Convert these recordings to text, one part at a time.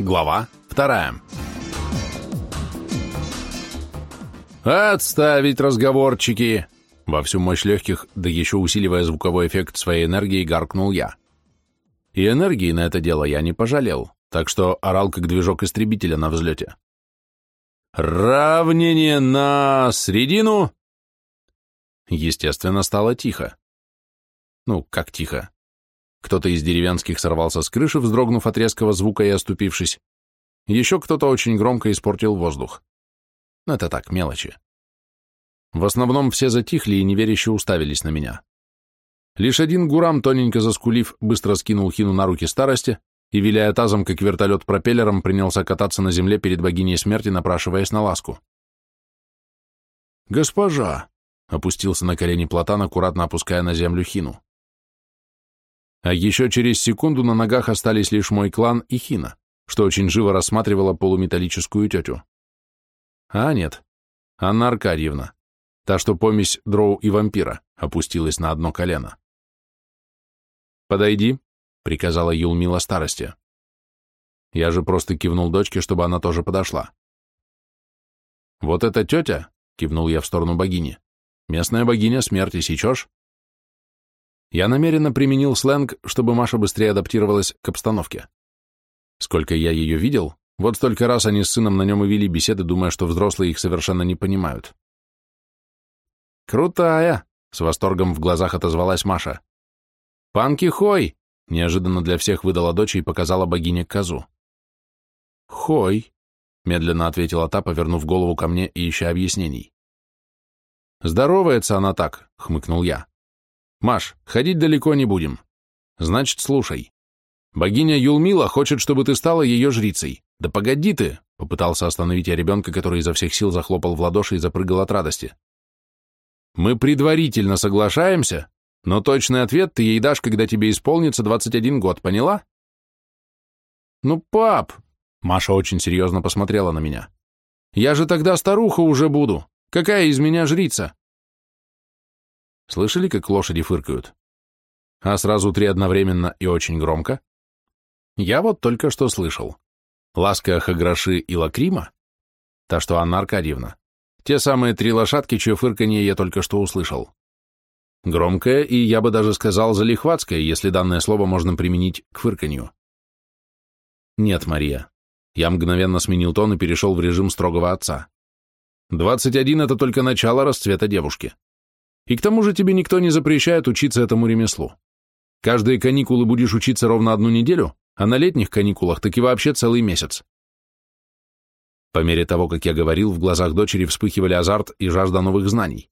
Глава вторая. «Отставить разговорчики!» Во всю мощь легких, да еще усиливая звуковой эффект своей энергии, гаркнул я. И энергии на это дело я не пожалел, так что орал как движок истребителя на взлете. «Равнение на средину!» Естественно, стало тихо. Ну, как тихо. Кто-то из деревенских сорвался с крыши, вздрогнув от резкого звука и оступившись. Еще кто-то очень громко испортил воздух. Но это так, мелочи. В основном все затихли и неверяще уставились на меня. Лишь один гурам, тоненько заскулив, быстро скинул хину на руки старости и, виляя тазом, как вертолет пропеллером, принялся кататься на земле перед богиней смерти, напрашиваясь на ласку. «Госпожа!» — опустился на колени Платан, аккуратно опуская на землю хину. А еще через секунду на ногах остались лишь мой клан и Хина, что очень живо рассматривала полуметаллическую тетю. А нет, Анна Аркадьевна, та, что помесь дроу и вампира, опустилась на одно колено. «Подойди», — приказала Юлмила старости. Я же просто кивнул дочке, чтобы она тоже подошла. «Вот эта тетя», — кивнул я в сторону богини, — «местная богиня смерти, сечешь?» Я намеренно применил сленг, чтобы Маша быстрее адаптировалась к обстановке. Сколько я ее видел, вот столько раз они с сыном на нем и вели беседы, думая, что взрослые их совершенно не понимают. «Крутая!» — с восторгом в глазах отозвалась Маша. «Панки Хой!» — неожиданно для всех выдала дочь и показала богине козу. «Хой!» — медленно ответила та, повернув голову ко мне и ища объяснений. «Здоровается она так!» — хмыкнул я. Маш, ходить далеко не будем. Значит, слушай. Богиня Юлмила хочет, чтобы ты стала ее жрицей. Да погоди ты, попытался остановить я ребенка, который изо всех сил захлопал в ладоши и запрыгал от радости. Мы предварительно соглашаемся, но точный ответ ты ей дашь, когда тебе исполнится 21 год, поняла? Ну, пап, Маша очень серьезно посмотрела на меня. Я же тогда старуха уже буду. Какая из меня жрица? Слышали, как лошади фыркают? А сразу три одновременно и очень громко? Я вот только что слышал. Ласка Хаграши и Лакрима? Та, что Анна Аркадьевна. Те самые три лошадки, чье фырканье я только что услышал. Громкое и, я бы даже сказал, залихватское, если данное слово можно применить к фырканью. Нет, Мария. Я мгновенно сменил тон и перешел в режим строгого отца. 21 — это только начало расцвета девушки. И к тому же тебе никто не запрещает учиться этому ремеслу. Каждые каникулы будешь учиться ровно одну неделю, а на летних каникулах так и вообще целый месяц. По мере того, как я говорил, в глазах дочери вспыхивали азарт и жажда новых знаний.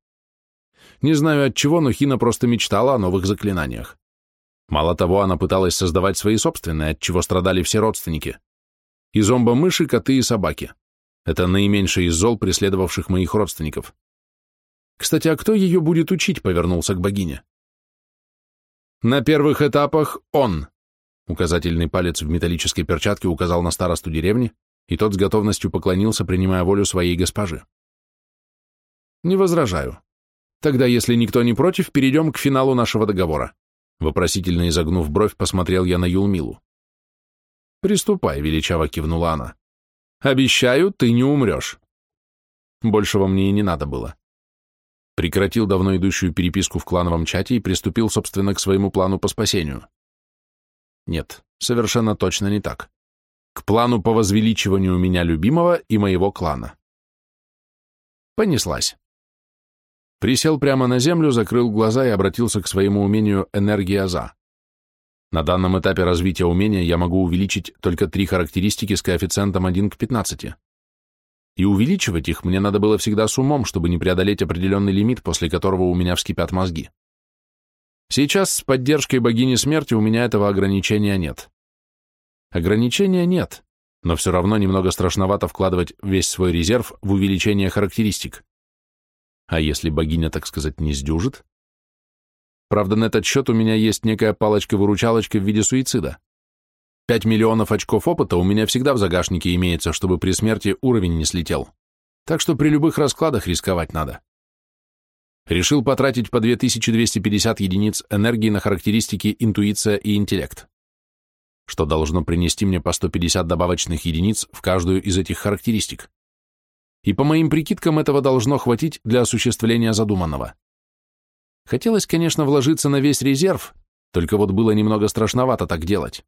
Не знаю от чего, но Хина просто мечтала о новых заклинаниях. Мало того, она пыталась создавать свои собственные, от чего страдали все родственники. И зомбо-мыши, коты и собаки. Это наименьший из зол, преследовавших моих родственников. Кстати, а кто ее будет учить, повернулся к богине. На первых этапах он. Указательный палец в металлической перчатке указал на старосту деревни, и тот с готовностью поклонился, принимая волю своей госпожи. Не возражаю. Тогда, если никто не против, перейдем к финалу нашего договора. Вопросительно изогнув бровь, посмотрел я на Юлмилу. «Приступай», — величаво кивнула она. «Обещаю, ты не умрешь». Большего мне и не надо было прекратил давно идущую переписку в клановом чате и приступил, собственно, к своему плану по спасению. Нет, совершенно точно не так. К плану по возвеличиванию меня любимого и моего клана. Понеслась. Присел прямо на землю, закрыл глаза и обратился к своему умению энергия за. На данном этапе развития умения я могу увеличить только три характеристики с коэффициентом 1 к 15 и увеличивать их мне надо было всегда с умом, чтобы не преодолеть определенный лимит, после которого у меня вскипят мозги. Сейчас с поддержкой богини смерти у меня этого ограничения нет. Ограничения нет, но все равно немного страшновато вкладывать весь свой резерв в увеличение характеристик. А если богиня, так сказать, не сдюжит? Правда, на этот счет у меня есть некая палочка-выручалочка в виде суицида. Пять миллионов очков опыта у меня всегда в загашнике имеется, чтобы при смерти уровень не слетел. Так что при любых раскладах рисковать надо. Решил потратить по 2250 единиц энергии на характеристики интуиция и интеллект. что должно принести мне по 150 добавочных единиц в каждую из этих характеристик. И по моим прикидкам этого должно хватить для осуществления задуманного. Хотелось, конечно, вложиться на весь резерв, только вот было немного страшновато так делать.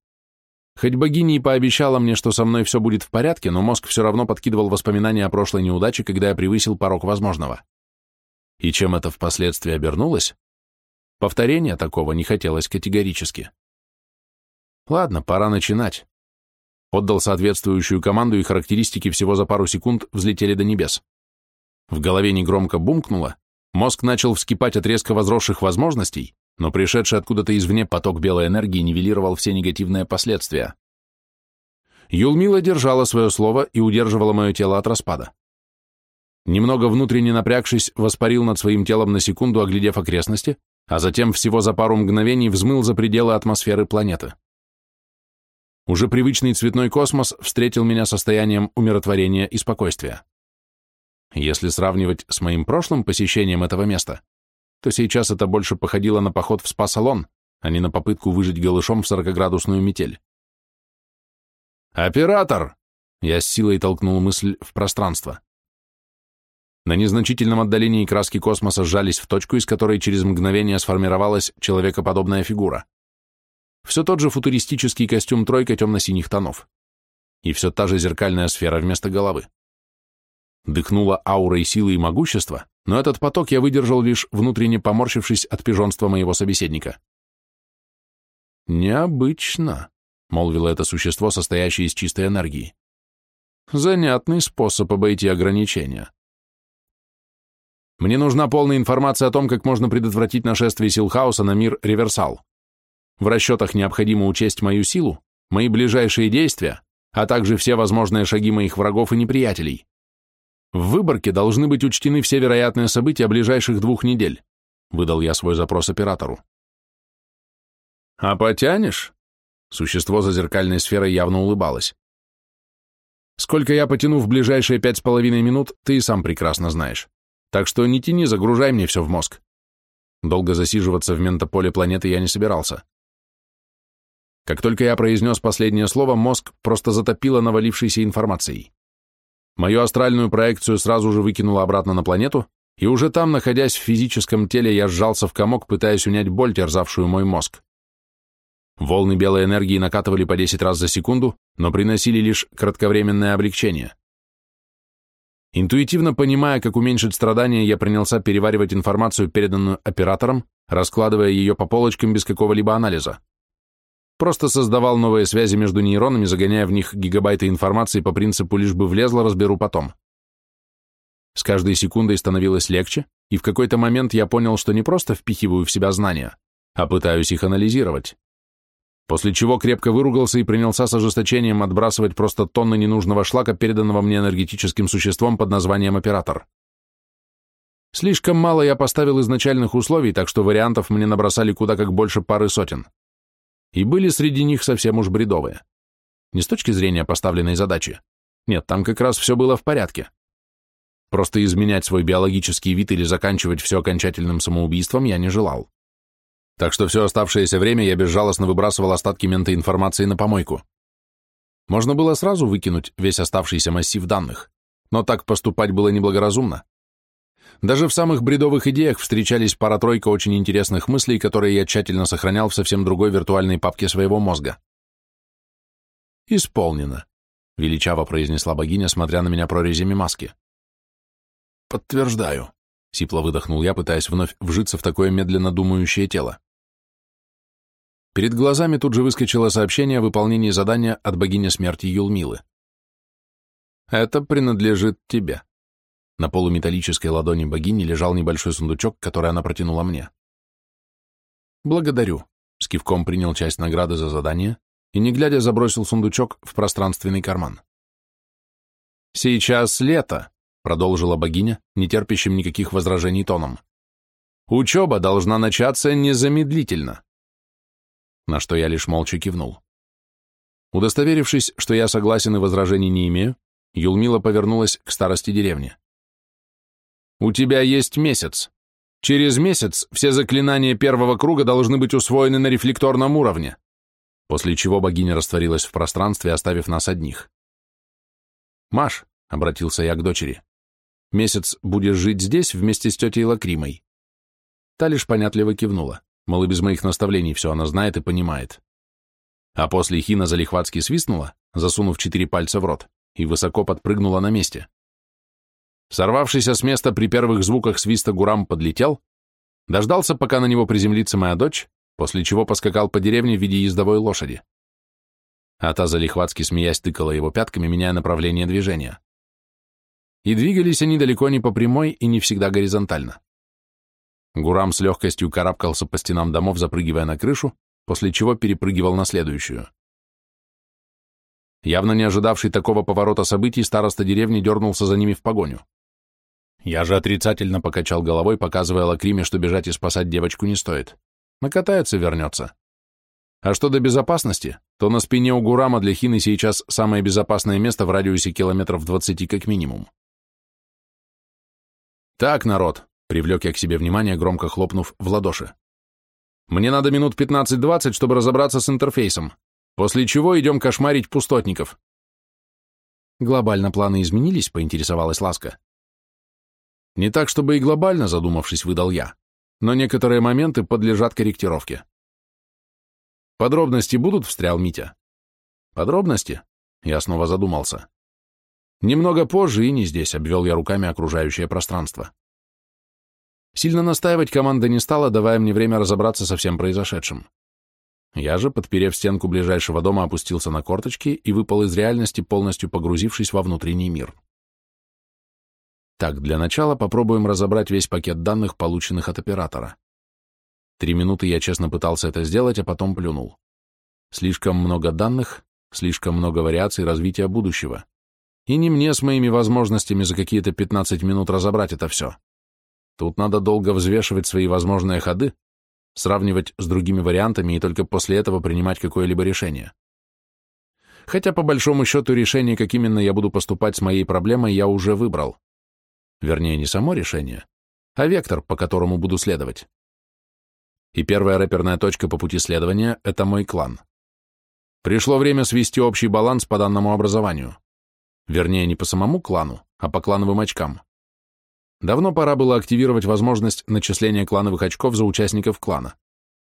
Хоть богиня и пообещала мне, что со мной все будет в порядке, но мозг все равно подкидывал воспоминания о прошлой неудаче, когда я превысил порог возможного. И чем это впоследствии обернулось? Повторения такого не хотелось категорически. Ладно, пора начинать. Отдал соответствующую команду, и характеристики всего за пару секунд взлетели до небес. В голове негромко бумкнуло, мозг начал вскипать от резко возросших возможностей, но пришедший откуда-то извне поток белой энергии нивелировал все негативные последствия. Юлмила держала свое слово и удерживала мое тело от распада. Немного внутренне напрягшись, воспарил над своим телом на секунду, оглядев окрестности, а затем всего за пару мгновений взмыл за пределы атмосферы планеты. Уже привычный цветной космос встретил меня состоянием умиротворения и спокойствия. Если сравнивать с моим прошлым посещением этого места, то сейчас это больше походило на поход в спа-салон, а не на попытку выжить голышом в 40-градусную метель. «Оператор!» Я с силой толкнул мысль в пространство. На незначительном отдалении краски космоса сжались в точку, из которой через мгновение сформировалась человекоподобная фигура. Все тот же футуристический костюм тройка темно-синих тонов. И все та же зеркальная сфера вместо головы. Дыхнула аурой силы и могущества, но этот поток я выдержал лишь внутренне поморщившись от пижонства моего собеседника. «Необычно», — молвило это существо, состоящее из чистой энергии. «Занятный способ обойти ограничения». «Мне нужна полная информация о том, как можно предотвратить нашествие сил хаоса на мир Реверсал. В расчетах необходимо учесть мою силу, мои ближайшие действия, а также все возможные шаги моих врагов и неприятелей. В выборке должны быть учтены все вероятные события ближайших двух недель, выдал я свой запрос оператору. А потянешь? Существо за зеркальной сферой явно улыбалось. Сколько я потяну в ближайшие пять с половиной минут, ты и сам прекрасно знаешь. Так что не тяни, загружай мне все в мозг. Долго засиживаться в ментополе планеты я не собирался. Как только я произнес последнее слово, мозг просто затопило навалившейся информацией. Мою астральную проекцию сразу же выкинуло обратно на планету, и уже там, находясь в физическом теле, я сжался в комок, пытаясь унять боль, терзавшую мой мозг. Волны белой энергии накатывали по 10 раз за секунду, но приносили лишь кратковременное облегчение. Интуитивно понимая, как уменьшить страдания, я принялся переваривать информацию, переданную оператором, раскладывая ее по полочкам без какого-либо анализа. Просто создавал новые связи между нейронами, загоняя в них гигабайты информации по принципу «лишь бы влезло, разберу потом». С каждой секундой становилось легче, и в какой-то момент я понял, что не просто впихиваю в себя знания, а пытаюсь их анализировать. После чего крепко выругался и принялся с ожесточением отбрасывать просто тонны ненужного шлака, переданного мне энергетическим существом под названием оператор. Слишком мало я поставил изначальных условий, так что вариантов мне набросали куда как больше пары сотен и были среди них совсем уж бредовые. Не с точки зрения поставленной задачи. Нет, там как раз все было в порядке. Просто изменять свой биологический вид или заканчивать все окончательным самоубийством я не желал. Так что все оставшееся время я безжалостно выбрасывал остатки ментоинформации на помойку. Можно было сразу выкинуть весь оставшийся массив данных, но так поступать было неблагоразумно. Даже в самых бредовых идеях встречались пара-тройка очень интересных мыслей, которые я тщательно сохранял в совсем другой виртуальной папке своего мозга. «Исполнено», — величаво произнесла богиня, смотря на меня прорезями маски. «Подтверждаю», — сипло выдохнул я, пытаясь вновь вжиться в такое медленно думающее тело. Перед глазами тут же выскочило сообщение о выполнении задания от богини смерти Юлмилы. «Это принадлежит тебе». На полуметаллической ладони богини лежал небольшой сундучок, который она протянула мне. «Благодарю», — с принял часть награды за задание и, не глядя, забросил сундучок в пространственный карман. «Сейчас лето», — продолжила богиня, не терпящим никаких возражений тоном. «Учеба должна начаться незамедлительно». На что я лишь молча кивнул. Удостоверившись, что я согласен и возражений не имею, Юлмила повернулась к старости деревни. У тебя есть месяц. Через месяц все заклинания первого круга должны быть усвоены на рефлекторном уровне. после чего богиня растворилась в пространстве, оставив нас одних. «Маш», — обратился я к дочери, — «месяц будешь жить здесь вместе с тетей Лакримой». Та лишь понятливо кивнула, мол, и без моих наставлений все она знает и понимает. А после Хина залихватски свистнула, засунув четыре пальца в рот, и высоко подпрыгнула на месте. Сорвавшийся с места при первых звуках свиста Гурам подлетел, дождался, пока на него приземлится моя дочь, после чего поскакал по деревне в виде ездовой лошади. А та залихватски смеясь тыкала его пятками, меняя направление движения. И двигались они далеко не по прямой и не всегда горизонтально. Гурам с легкостью карабкался по стенам домов, запрыгивая на крышу, после чего перепрыгивал на следующую. Явно не ожидавший такого поворота событий, староста деревни дернулся за ними в погоню. Я же отрицательно покачал головой, показывая Лакриме, что бежать и спасать девочку не стоит. Накатается, вернется. А что до безопасности, то на спине у Гурама для Хины сейчас самое безопасное место в радиусе километров 20 как минимум. «Так, народ», — привлек я к себе внимание, громко хлопнув в ладоши. «Мне надо минут 15-20, чтобы разобраться с интерфейсом, после чего идем кошмарить пустотников». «Глобально планы изменились?» — поинтересовалась Ласка. Не так, чтобы и глобально, задумавшись, выдал я, но некоторые моменты подлежат корректировке. Подробности будут, встрял Митя. Подробности? Я снова задумался. Немного позже и не здесь, обвел я руками окружающее пространство. Сильно настаивать команда не стала, давая мне время разобраться со всем произошедшим. Я же, подперев стенку ближайшего дома, опустился на корточки и выпал из реальности, полностью погрузившись во внутренний мир. Так, для начала попробуем разобрать весь пакет данных, полученных от оператора. Три минуты я честно пытался это сделать, а потом плюнул. Слишком много данных, слишком много вариаций развития будущего. И не мне с моими возможностями за какие-то 15 минут разобрать это все. Тут надо долго взвешивать свои возможные ходы, сравнивать с другими вариантами и только после этого принимать какое-либо решение. Хотя по большому счету решение, как именно я буду поступать с моей проблемой, я уже выбрал. Вернее, не само решение, а вектор, по которому буду следовать. И первая рэперная точка по пути следования — это мой клан. Пришло время свести общий баланс по данному образованию. Вернее, не по самому клану, а по клановым очкам. Давно пора было активировать возможность начисления клановых очков за участников клана.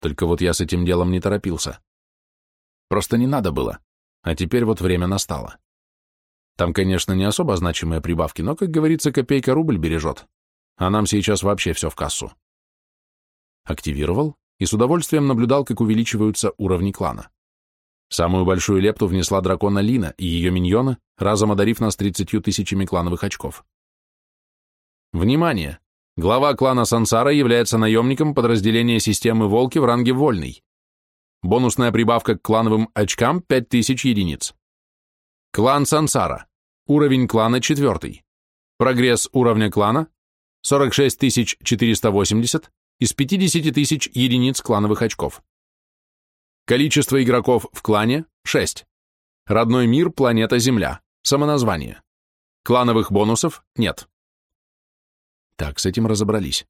Только вот я с этим делом не торопился. Просто не надо было. А теперь вот время настало. Там, конечно, не особо значимые прибавки, но, как говорится, копейка рубль бережет. А нам сейчас вообще все в кассу. Активировал и с удовольствием наблюдал, как увеличиваются уровни клана. Самую большую лепту внесла дракона Лина и ее миньоны, разом одарив нас 30 тысячами клановых очков. Внимание! Глава клана Сансара является наемником подразделения системы Волки в ранге Вольный. Бонусная прибавка к клановым очкам 5000 единиц. Клан Сансара. Уровень клана четвертый. Прогресс уровня клана 46480 из 50 тысяч единиц клановых очков. Количество игроков в клане 6. Родной мир, планета Земля. Самоназвание. Клановых бонусов нет. Так, с этим разобрались.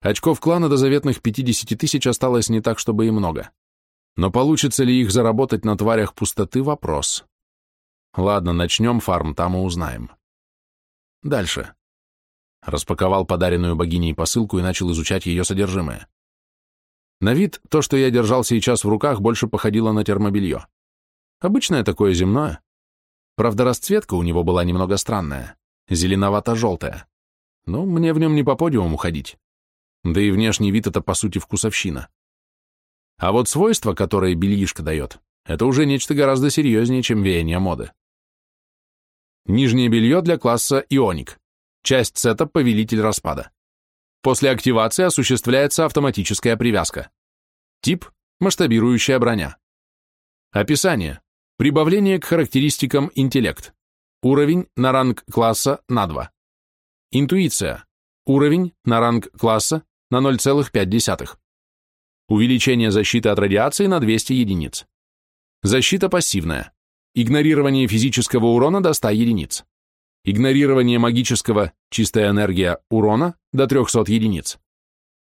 Очков клана до заветных 50 тысяч осталось не так, чтобы и много. Но получится ли их заработать на тварях пустоты – вопрос. Ладно, начнем фарм, там и узнаем. Дальше. Распаковал подаренную богиней посылку и начал изучать ее содержимое. На вид то, что я держал сейчас в руках, больше походило на термобелье. Обычное такое земное. Правда, расцветка у него была немного странная, зеленовато-желтая. Но мне в нем не по подиуму ходить. Да и внешний вид — это, по сути, вкусовщина. А вот свойства, которые бельишко дает, это уже нечто гораздо серьезнее, чем веяние моды. Нижнее белье для класса Ионик. Часть сета «Повелитель распада». После активации осуществляется автоматическая привязка. Тип – масштабирующая броня. Описание. Прибавление к характеристикам интеллект. Уровень на ранг класса на 2. Интуиция. Уровень на ранг класса на 0,5. Увеличение защиты от радиации на 200 единиц. Защита пассивная. Игнорирование физического урона до 100 единиц. Игнорирование магического, чистая энергия, урона до 300 единиц.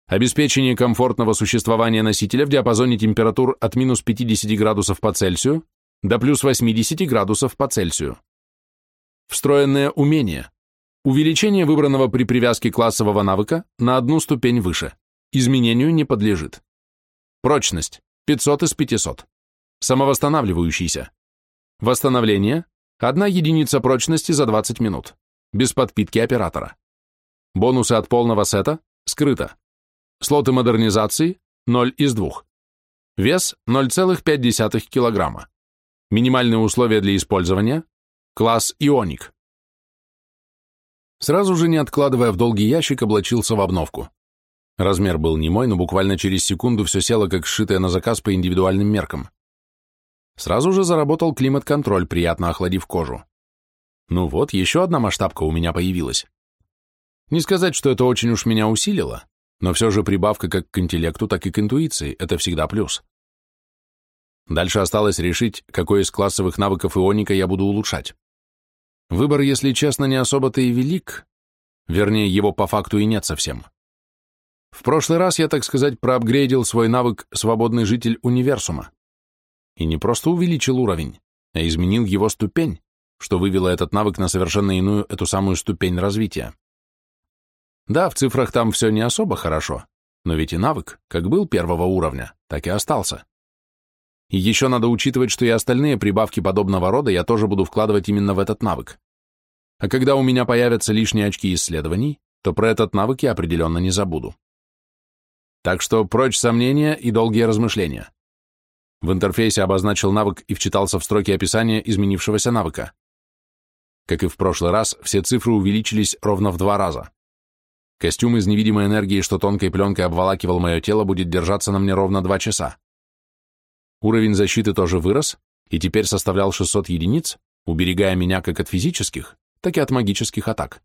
обеспечение комфортного существования носителя в диапазоне температур от минус 50 градусов по Цельсию до плюс 80 градусов по Цельсию. Встроенное умение. Увеличение выбранного при привязке классового навыка на одну ступень выше. Изменению не подлежит. Прочность. 500 из 500. Самовосстанавливающийся. Восстановление. Одна единица прочности за 20 минут. Без подпитки оператора. Бонусы от полного сета. Скрыто. Слоты модернизации 0 из 2. Вес 0,5 кг. Минимальные условия для использования. Класс Ионик. Сразу же, не откладывая в долгий ящик, облачился в обновку. Размер был не мой, но буквально через секунду все село, как сшитое на заказ по индивидуальным меркам. Сразу же заработал климат-контроль, приятно охладив кожу. Ну вот, еще одна масштабка у меня появилась. Не сказать, что это очень уж меня усилило, но все же прибавка как к интеллекту, так и к интуиции – это всегда плюс. Дальше осталось решить, какой из классовых навыков ионика я буду улучшать. Выбор, если честно, не особо-то и велик, вернее, его по факту и нет совсем. В прошлый раз я, так сказать, проапгрейдил свой навык «Свободный житель универсума». И не просто увеличил уровень, а изменил его ступень, что вывело этот навык на совершенно иную эту самую ступень развития. Да, в цифрах там все не особо хорошо, но ведь и навык, как был первого уровня, так и остался. И еще надо учитывать, что и остальные прибавки подобного рода я тоже буду вкладывать именно в этот навык. А когда у меня появятся лишние очки исследований, то про этот навык я определенно не забуду. Так что прочь сомнения и долгие размышления. В интерфейсе обозначил навык и вчитался в строки описания изменившегося навыка. Как и в прошлый раз, все цифры увеличились ровно в два раза. Костюм из невидимой энергии, что тонкой пленкой обволакивал мое тело, будет держаться на мне ровно два часа. Уровень защиты тоже вырос и теперь составлял 600 единиц, уберегая меня как от физических, так и от магических атак.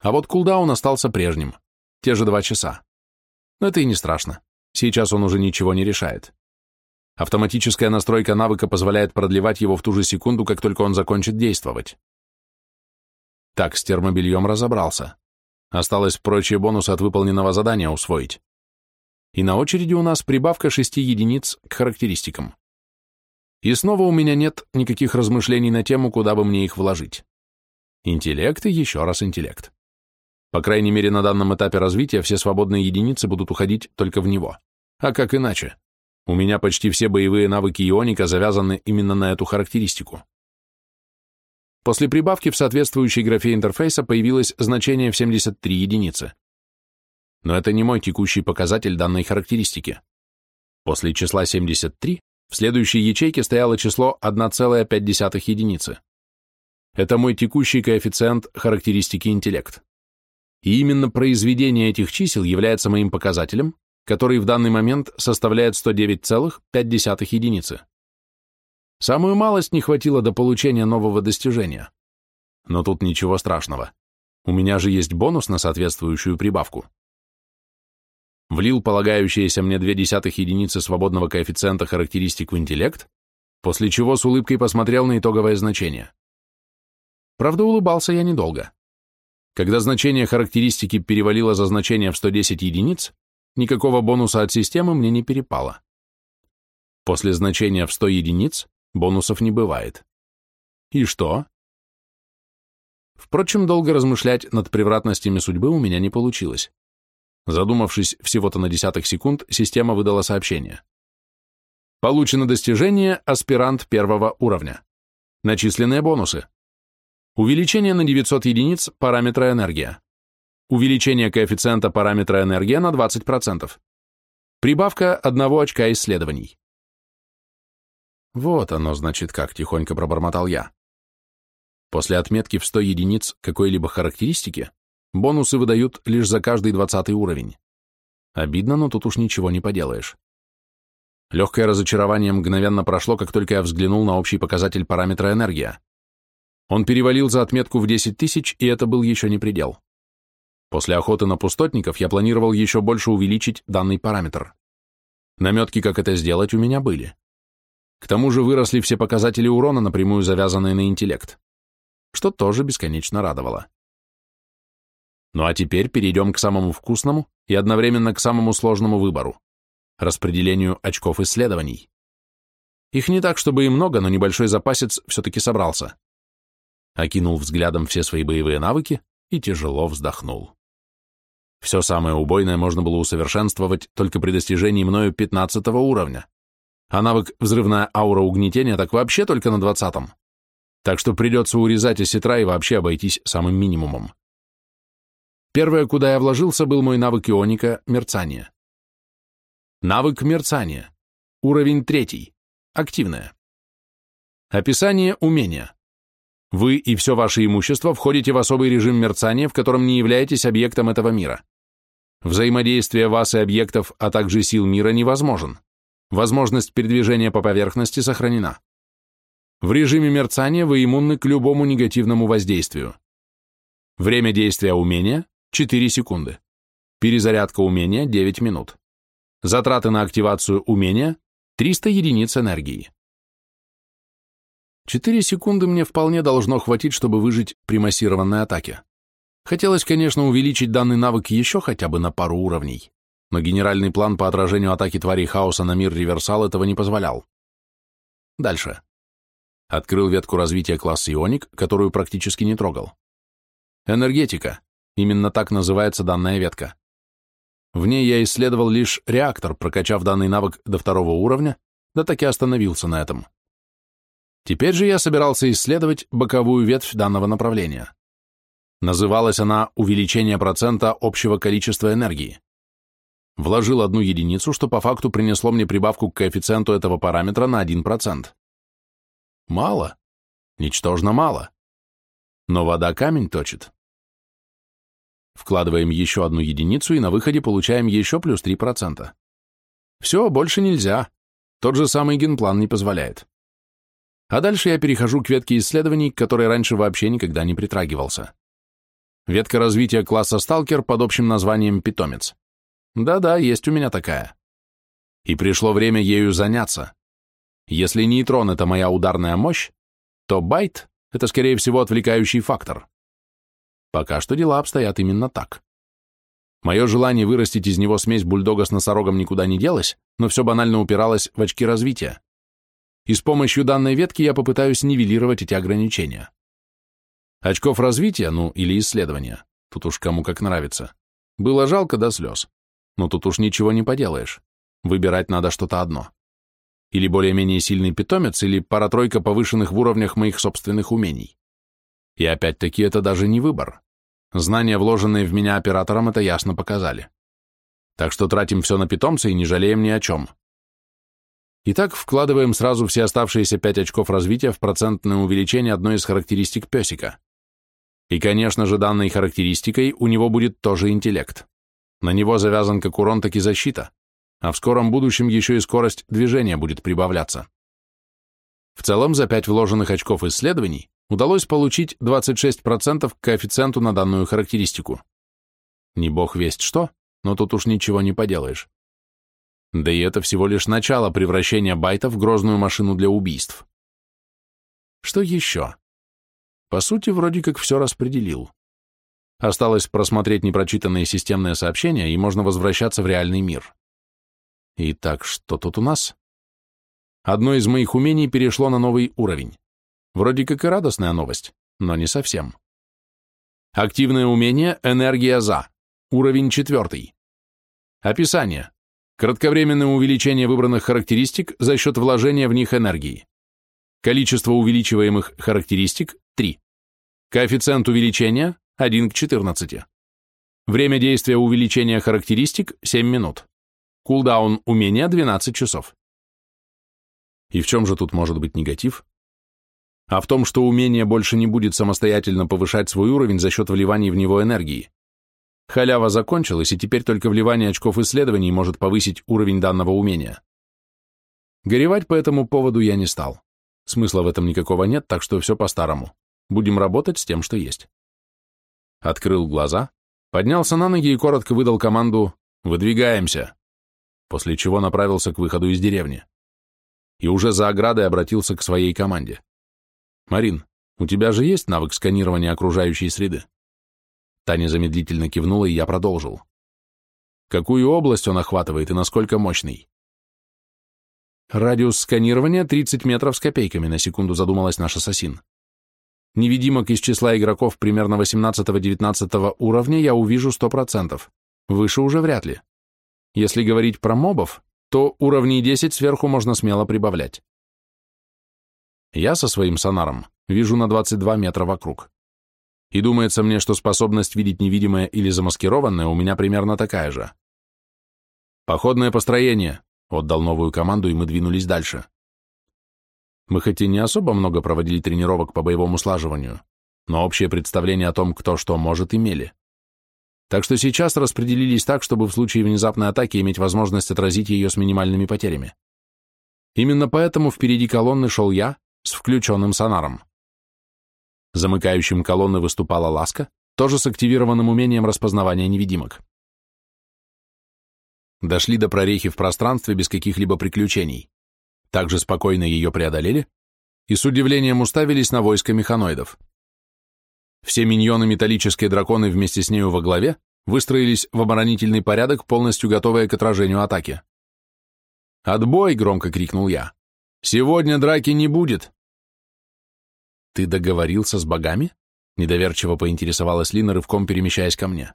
А вот кулдаун остался прежним, те же два часа. Но это и не страшно, сейчас он уже ничего не решает. Автоматическая настройка навыка позволяет продлевать его в ту же секунду, как только он закончит действовать. Так, с термобельем разобрался. Осталось прочие бонусы от выполненного задания усвоить. И на очереди у нас прибавка 6 единиц к характеристикам. И снова у меня нет никаких размышлений на тему, куда бы мне их вложить. Интеллект и еще раз интеллект. По крайней мере, на данном этапе развития все свободные единицы будут уходить только в него. А как иначе? У меня почти все боевые навыки ионика завязаны именно на эту характеристику. После прибавки в соответствующей графе интерфейса появилось значение в 73 единицы. Но это не мой текущий показатель данной характеристики. После числа 73 в следующей ячейке стояло число 1,5 единицы. Это мой текущий коэффициент характеристики интеллект. И именно произведение этих чисел является моим показателем, который в данный момент составляет 109,5 единицы. Самую малость не хватило до получения нового достижения. Но тут ничего страшного. У меня же есть бонус на соответствующую прибавку. Влил полагающиеся мне две десятых единицы свободного коэффициента характеристик в интеллект, после чего с улыбкой посмотрел на итоговое значение. Правда, улыбался я недолго. Когда значение характеристики перевалило за значение в 110 единиц, никакого бонуса от системы мне не перепало. После значения в 100 единиц Бонусов не бывает. И что? Впрочем, долго размышлять над превратностями судьбы у меня не получилось. Задумавшись всего-то на десяток секунд, система выдала сообщение. Получено достижение аспирант первого уровня. Начисленные бонусы. Увеличение на 900 единиц параметра энергия. Увеличение коэффициента параметра энергия на 20%. Прибавка одного очка исследований. Вот оно, значит, как тихонько пробормотал я. После отметки в 100 единиц какой-либо характеристики бонусы выдают лишь за каждый 20 уровень. Обидно, но тут уж ничего не поделаешь. Легкое разочарование мгновенно прошло, как только я взглянул на общий показатель параметра энергия. Он перевалил за отметку в 10 тысяч, и это был еще не предел. После охоты на пустотников я планировал еще больше увеличить данный параметр. Наметки, как это сделать, у меня были. К тому же выросли все показатели урона, напрямую завязанные на интеллект, что тоже бесконечно радовало. Ну а теперь перейдем к самому вкусному и одновременно к самому сложному выбору – распределению очков исследований. Их не так, чтобы и много, но небольшой запасец все-таки собрался. Окинул взглядом все свои боевые навыки и тяжело вздохнул. Все самое убойное можно было усовершенствовать только при достижении мною 15 уровня, а навык «Взрывная аура угнетения» так вообще только на 20-м. Так что придется урезать осетра и вообще обойтись самым минимумом. Первое, куда я вложился, был мой навык ионика «Мерцание». Навык мерцания. Уровень третий. Активное. Описание умения. Вы и все ваше имущество входите в особый режим мерцания, в котором не являетесь объектом этого мира. Взаимодействие вас и объектов, а также сил мира невозможен. Возможность передвижения по поверхности сохранена. В режиме мерцания вы иммунны к любому негативному воздействию. Время действия умения 4 секунды. Перезарядка умения 9 минут. Затраты на активацию умения 300 единиц энергии. 4 секунды мне вполне должно хватить, чтобы выжить при массированной атаке. Хотелось, конечно, увеличить данный навык еще хотя бы на пару уровней, но генеральный план по отражению атаки тварей хаоса на мир Реверсал этого не позволял. Дальше. Открыл ветку развития класса Ионик, которую практически не трогал. Энергетика. Именно так называется данная ветка. В ней я исследовал лишь реактор, прокачав данный навык до второго уровня, да так и остановился на этом. Теперь же я собирался исследовать боковую ветвь данного направления. Называлась она «увеличение процента общего количества энергии». Вложил одну единицу, что по факту принесло мне прибавку к коэффициенту этого параметра на 1%. Мало. Ничтожно мало. Но вода камень точит. Вкладываем еще одну единицу и на выходе получаем еще плюс 3%. Все, больше нельзя. Тот же самый генплан не позволяет. А дальше я перехожу к ветке исследований, к которой раньше вообще никогда не притрагивался. Ветка развития класса сталкер под общим названием питомец. Да-да, есть у меня такая. И пришло время ею заняться. Если нейтрон — это моя ударная мощь, то байт — это, скорее всего, отвлекающий фактор. Пока что дела обстоят именно так. Мое желание вырастить из него смесь бульдога с носорогом никуда не делось, но все банально упиралось в очки развития. И с помощью данной ветки я попытаюсь нивелировать эти ограничения. Очков развития, ну или исследования, тут уж кому как нравится, было жалко до слез. Но тут уж ничего не поделаешь. Выбирать надо что-то одно. Или более-менее сильный питомец, или пара-тройка повышенных в уровнях моих собственных умений. И опять-таки это даже не выбор. Знания, вложенные в меня оператором, это ясно показали. Так что тратим все на питомца и не жалеем ни о чем. Итак, вкладываем сразу все оставшиеся 5 очков развития в процентное увеличение одной из характеристик песика. И, конечно же, данной характеристикой у него будет тоже интеллект. На него завязан как урон, так и защита, а в скором будущем еще и скорость движения будет прибавляться. В целом, за 5 вложенных очков исследований удалось получить 26% к коэффициенту на данную характеристику. Не бог весть что, но тут уж ничего не поделаешь. Да и это всего лишь начало превращения байта в грозную машину для убийств. Что еще? По сути, вроде как все распределил. Осталось просмотреть непрочитанные системные сообщения, и можно возвращаться в реальный мир. Итак, что тут у нас? Одно из моих умений перешло на новый уровень. Вроде как и радостная новость, но не совсем. Активное умение «Энергия за». Уровень четвертый. Описание. Кратковременное увеличение выбранных характеристик за счет вложения в них энергии. Количество увеличиваемых характеристик – 3. Коэффициент увеличения – 1 к 14. Время действия увеличения характеристик – 7 минут. Кулдаун умения – 12 часов. И в чем же тут может быть негатив? а в том, что умение больше не будет самостоятельно повышать свой уровень за счет вливания в него энергии. Халява закончилась, и теперь только вливание очков исследований может повысить уровень данного умения. Горевать по этому поводу я не стал. Смысла в этом никакого нет, так что все по-старому. Будем работать с тем, что есть. Открыл глаза, поднялся на ноги и коротко выдал команду «Выдвигаемся», после чего направился к выходу из деревни. И уже за оградой обратился к своей команде. Марин, у тебя же есть навык сканирования окружающей среды? Таня замедлительно кивнула, и я продолжил. Какую область он охватывает и насколько мощный? Радиус сканирования 30 метров с копейками, на секунду задумалась наш ассасин. Невидимок из числа игроков примерно 18-19 уровня я увижу 100%. Выше уже вряд ли. Если говорить про мобов, то уровней 10 сверху можно смело прибавлять. Я со своим сонаром вижу на 22 метра вокруг. И думается мне, что способность видеть невидимое или замаскированное у меня примерно такая же. Походное построение, Отдал новую команду, и мы двинулись дальше. Мы хоть и не особо много проводили тренировок по боевому слаживанию, но общее представление о том, кто что может, имели. Так что сейчас распределились так, чтобы в случае внезапной атаки иметь возможность отразить ее с минимальными потерями. Именно поэтому впереди колонны шел я с включенным сонаром. Замыкающим колонны выступала Ласка, тоже с активированным умением распознавания невидимок. Дошли до прорехи в пространстве без каких-либо приключений. Также спокойно ее преодолели и с удивлением уставились на войско механоидов. Все миньоны металлические драконы вместе с нею во главе выстроились в оборонительный порядок, полностью готовые к отражению атаки. «Отбой!» — громко крикнул я. «Сегодня драки не будет!» «Ты договорился с богами?» — недоверчиво поинтересовалась Лина, рывком перемещаясь ко мне.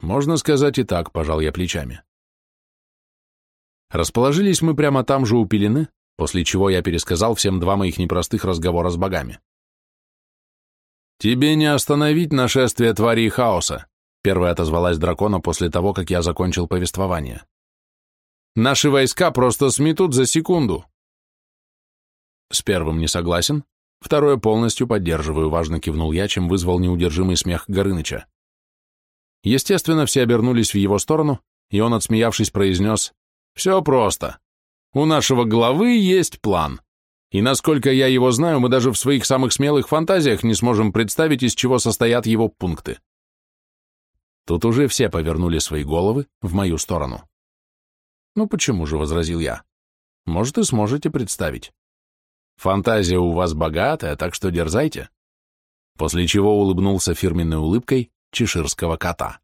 Можно сказать и так, пожал я плечами. Расположились мы прямо там же у пелены, после чего я пересказал всем два моих непростых разговора с богами. «Тебе не остановить нашествие тварей хаоса», первая отозвалась дракона после того, как я закончил повествование. «Наши войска просто сметут за секунду». С первым не согласен, второе полностью поддерживаю, важно кивнул я, чем вызвал неудержимый смех Горыныча. Естественно, все обернулись в его сторону, и он, отсмеявшись, произнес «Все просто. У нашего главы есть план. И насколько я его знаю, мы даже в своих самых смелых фантазиях не сможем представить, из чего состоят его пункты». Тут уже все повернули свои головы в мою сторону. «Ну почему же?» — возразил я. «Может, и сможете представить. Фантазия у вас богатая, так что дерзайте». После чего улыбнулся фирменной улыбкой, чеширского кота.